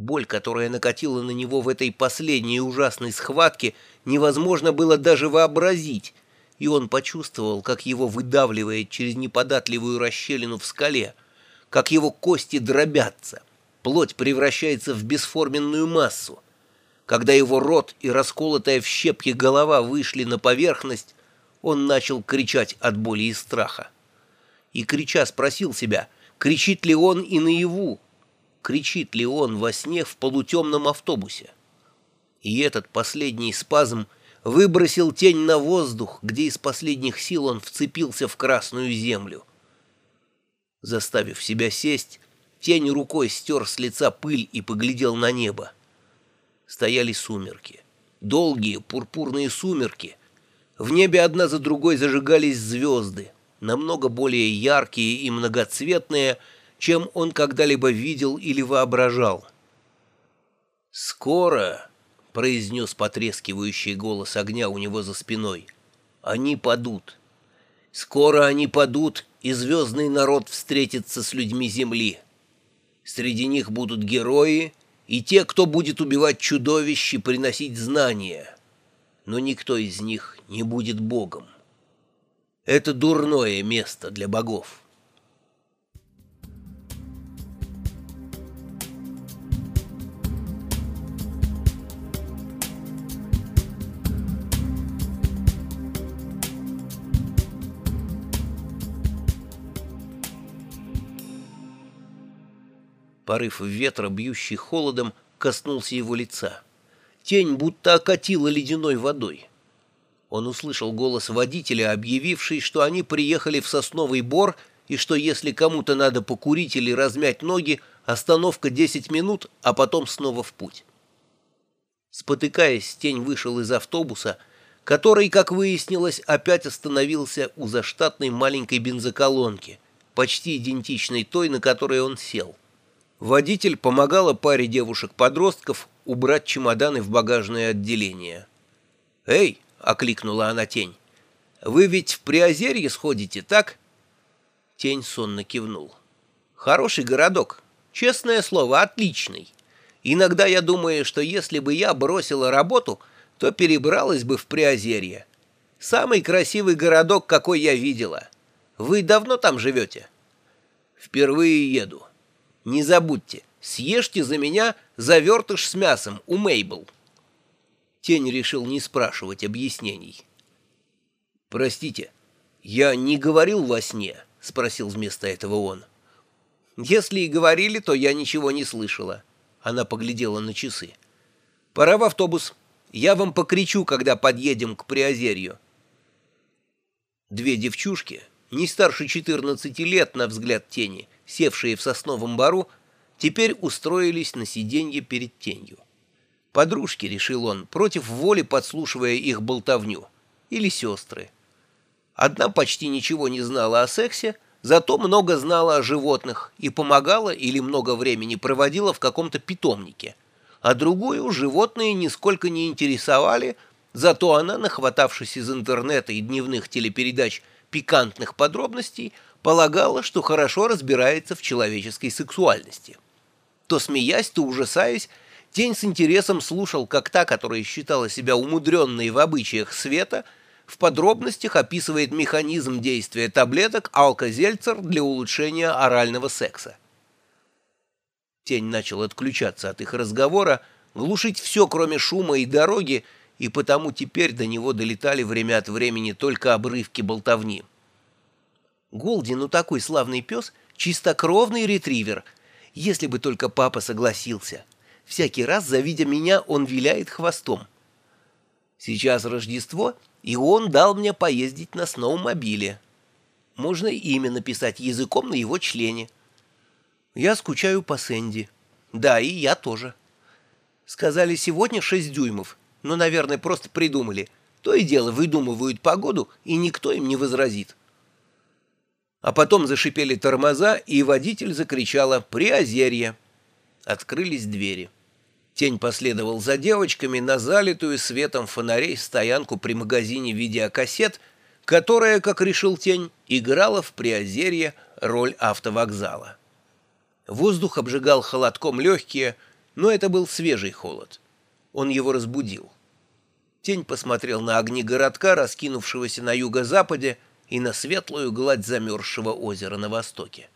Боль, которая накатила на него в этой последней ужасной схватке, невозможно было даже вообразить, и он почувствовал, как его выдавливает через неподатливую расщелину в скале, как его кости дробятся, плоть превращается в бесформенную массу. Когда его рот и расколотая в щепки голова вышли на поверхность, он начал кричать от боли и страха. И крича спросил себя, кричит ли он и наяву, кричит ли он во сне в полутемном автобусе. И этот последний спазм выбросил тень на воздух, где из последних сил он вцепился в красную землю. Заставив себя сесть, тень рукой стер с лица пыль и поглядел на небо. Стояли сумерки. Долгие пурпурные сумерки. В небе одна за другой зажигались звезды, намного более яркие и многоцветные, чем он когда-либо видел или воображал. «Скоро», — произнес потрескивающий голос огня у него за спиной, — «они падут. Скоро они падут, и звездный народ встретится с людьми Земли. Среди них будут герои и те, кто будет убивать чудовищ и приносить знания. Но никто из них не будет Богом. Это дурное место для богов». Порыв ветра, бьющий холодом, коснулся его лица. Тень будто окатила ледяной водой. Он услышал голос водителя, объявивший, что они приехали в Сосновый Бор и что если кому-то надо покурить или размять ноги, остановка 10 минут, а потом снова в путь. Спотыкаясь, тень вышел из автобуса, который, как выяснилось, опять остановился у заштатной маленькой бензоколонки, почти идентичной той, на которой он сел. Водитель помогала паре девушек-подростков убрать чемоданы в багажное отделение. «Эй!» — окликнула она тень. «Вы ведь в Приозерье сходите, так?» Тень сонно кивнул. «Хороший городок. Честное слово, отличный. Иногда я думаю, что если бы я бросила работу, то перебралась бы в Приозерье. Самый красивый городок, какой я видела. Вы давно там живете?» «Впервые еду». Не забудьте, съешьте за меня завертыш с мясом у Мейбл. Тень решил не спрашивать объяснений. «Простите, я не говорил во сне?» — спросил вместо этого он. «Если и говорили, то я ничего не слышала». Она поглядела на часы. «Пора в автобус. Я вам покричу, когда подъедем к Приозерью». Две девчушки, не старше 14 лет на взгляд тени, севшие в сосновом бару, теперь устроились на сиденье перед тенью. Подружки, решил он, против воли подслушивая их болтовню. Или сестры. Одна почти ничего не знала о сексе, зато много знала о животных и помогала или много времени проводила в каком-то питомнике. А другую животные нисколько не интересовали, зато она, нахватавшись из интернета и дневных телепередач пикантных подробностей, полагала, что хорошо разбирается в человеческой сексуальности. То смеясь, то ужасаясь, Тень с интересом слушал, как та, которая считала себя умудренной в обычаях света, в подробностях описывает механизм действия таблеток алкозельцер для улучшения орального секса. Тень начал отключаться от их разговора, глушить все, кроме шума и дороги, и потому теперь до него долетали время от времени только обрывки болтовни. Голди, ну такой славный пес, чистокровный ретривер. Если бы только папа согласился. Всякий раз, завидя меня, он виляет хвостом. Сейчас Рождество, и он дал мне поездить на сноумобиле. Можно имя написать языком на его члене. Я скучаю по Сэнди. Да, и я тоже. Сказали сегодня шесть дюймов, но, наверное, просто придумали. То и дело выдумывают погоду, и никто им не возразит. А потом зашипели тормоза, и водитель закричала «Приозерье!». Открылись двери. Тень последовал за девочками на залитую светом фонарей стоянку при магазине видеокассет, которая, как решил Тень, играла в Приозерье роль автовокзала. Воздух обжигал холодком легкие, Но это был свежий холод. Он его разбудил. Тень посмотрел на огни городка, раскинувшегося на юго-западе, и на светлую гладь замерзшего озера на востоке.